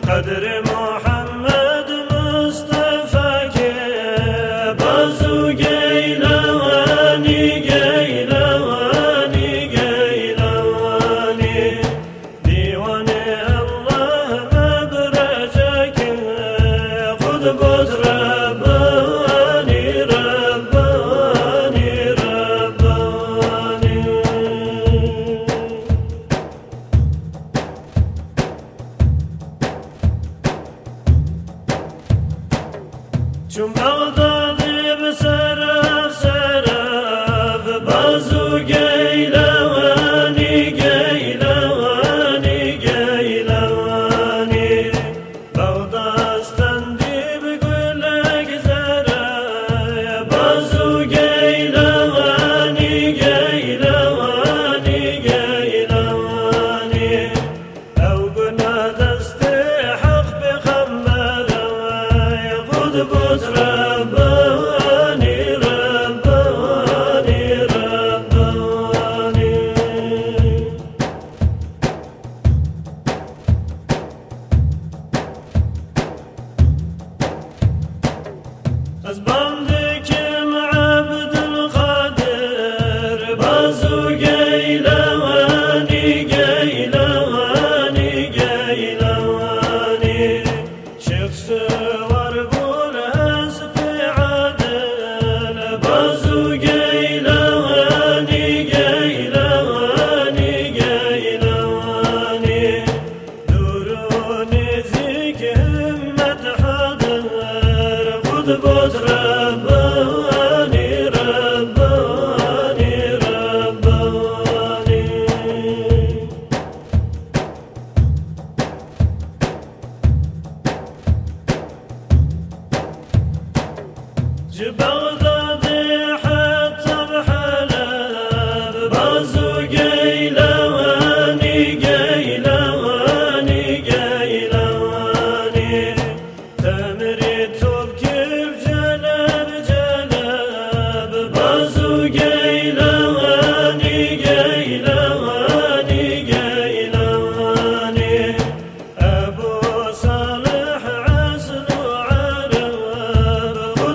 kadrim Cumdağda Oh. Je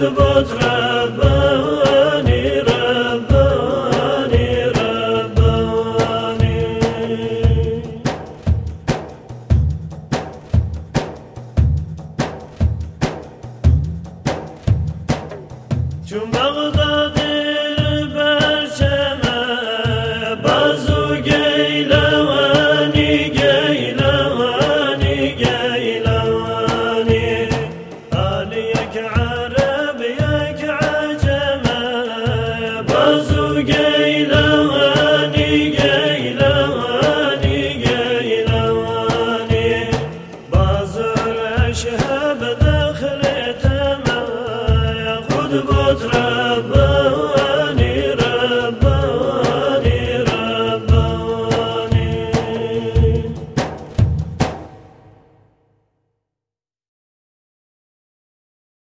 the boat